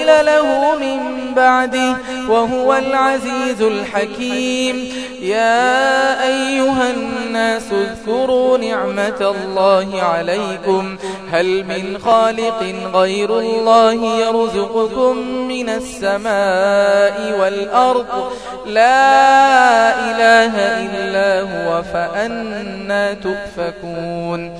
أنزل له من بعده وهو العزيز الحكيم يا أيها الناس اذكروا نعمة الله عليكم هل من خالق غير الله يرزقكم من السماء والأرض لا إله إلا هو فأنا تؤفكون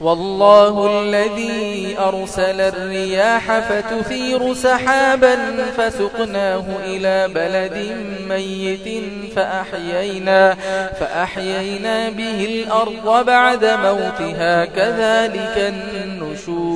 والله الذي أرسل الرياح فتثير سحابا فسقناه إلى بلد ميت فأحيينا, فأحيينا به الأرض بعد موتها كذلك النشور.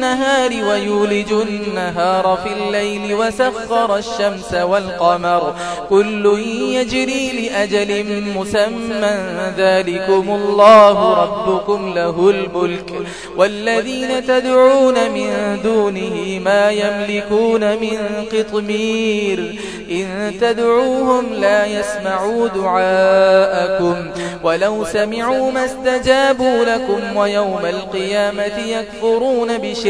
النهار ويولج النهار في الليل وسخر الشمس والقمر. كل يجري لأجل مسمى ذلكم الله ربكم له الملك. والذين تدعون من دونه ما يملكون من قطمير. إن تدعوهم لا يسمعوا دعاءكم. ولو سمعوا ما استجابوا لكم ويوم القيامة يكفرون بشرك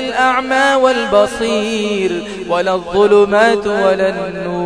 الأعمى والبصير ولا الظلمات ولا النور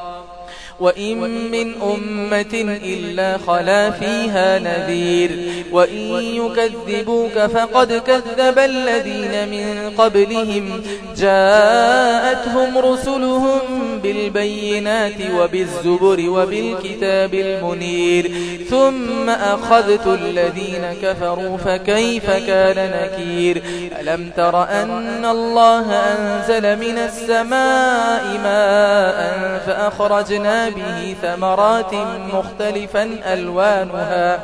وإن من أمة إلا خلا فيها نذير وإن يكذبوك فقد كذب الذين من قبلهم جاءتهم رسلهم بالبينات وبالزبر وبالكتاب المنير ثم أخذت الذين كفروا فكيف كان نكير ألم تر أن الله أنزل من السماء ماء فأخرجنا به ثمرات مختلفا ألوانها.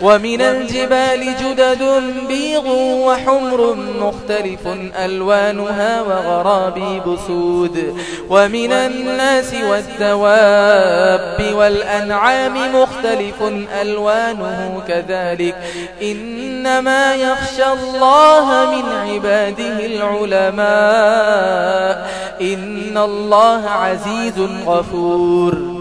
ومن الجبال جدد بيغ وحمر مختلف ألوانها وغرابي بسود ومن الناس والدواب والأنعام مختلف ألوانه كذلك. إنما يخشى الله من عباده العلماء. إن الله عزيز غفور.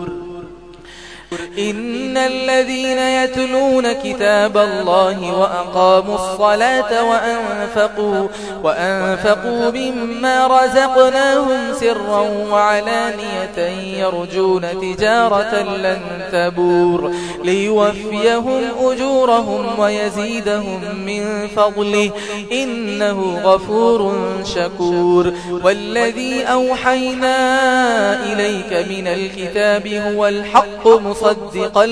إن إن الذين يتلون كتاب الله وأقاموا الصلاة وأنفقوا, وأنفقوا مما رزقناهم سرا وعلانية يرجون تجارة لن تبور ليوفيهم أجورهم ويزيدهم من فضله إنه غفور شكور والذي أوحينا إليك من الكتاب هو الحق مصدقا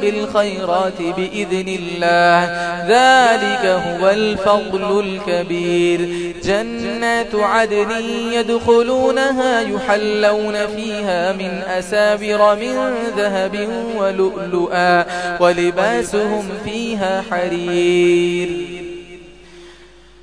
بالخيرات بإذن الله. ذلك هو الفضل الكبير. جنات عدن يدخلونها يحلون فيها من أسابر من ذهب ولؤلؤا ولباسهم فيها حرير.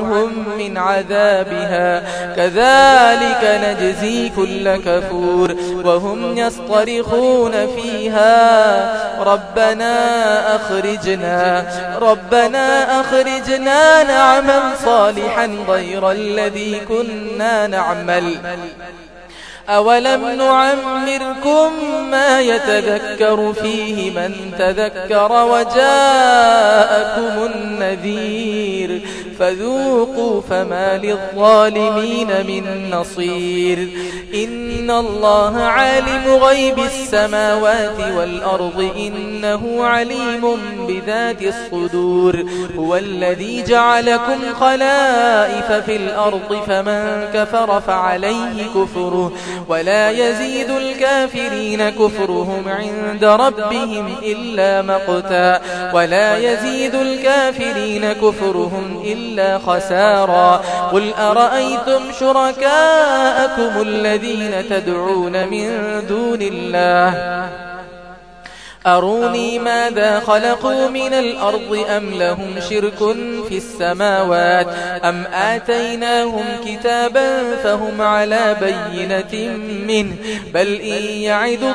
عنهم من عذابها. كذلك نجزي كل كفور. وهم يصطرخون فيها. ربنا أخرجنا. ربنا أخرجنا نعمل صالحا غير الذي كنا نعمل. أولم نعمركم ما يتذكر فيه من تذكر وجاءكم النذير. فذوقوا فما للظالمين من نصير. إن الله عالم غيب السماوات والأرض. إنه عليم بذات الصدور. هو الذي جعلكم خلائف في الأرض فمن كفر فعليه كفره. ولا يزيد الكافرين كفرهم عند ربهم إلا مقتا. ولا يزيد الكافرين كفرهم إلا إلا خسارا. قل أرأيتم شركاءكم الذين تدعون من دون الله؟ أروني ماذا خلقوا من الأرض أم لهم شرك في السماوات؟ أم آتيناهم كتابا فهم على بينة منه؟ بل إن يعد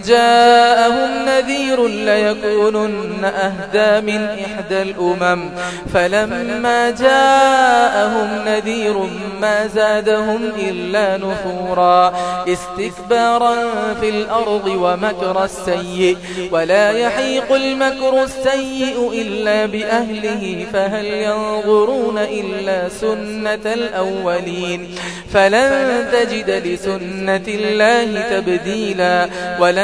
جاءهم نذير ليكونن أهدى من إحدى الأمم. فلما جاءهم نذير ما زادهم إلا نفورا. استكبارا في الأرض ومكر السيء. ولا يحيق المكر السيء إلا بأهله. فهل ينظرون إلا سنة الأولين. فلن تجد لسنة الله تبديلا. ولا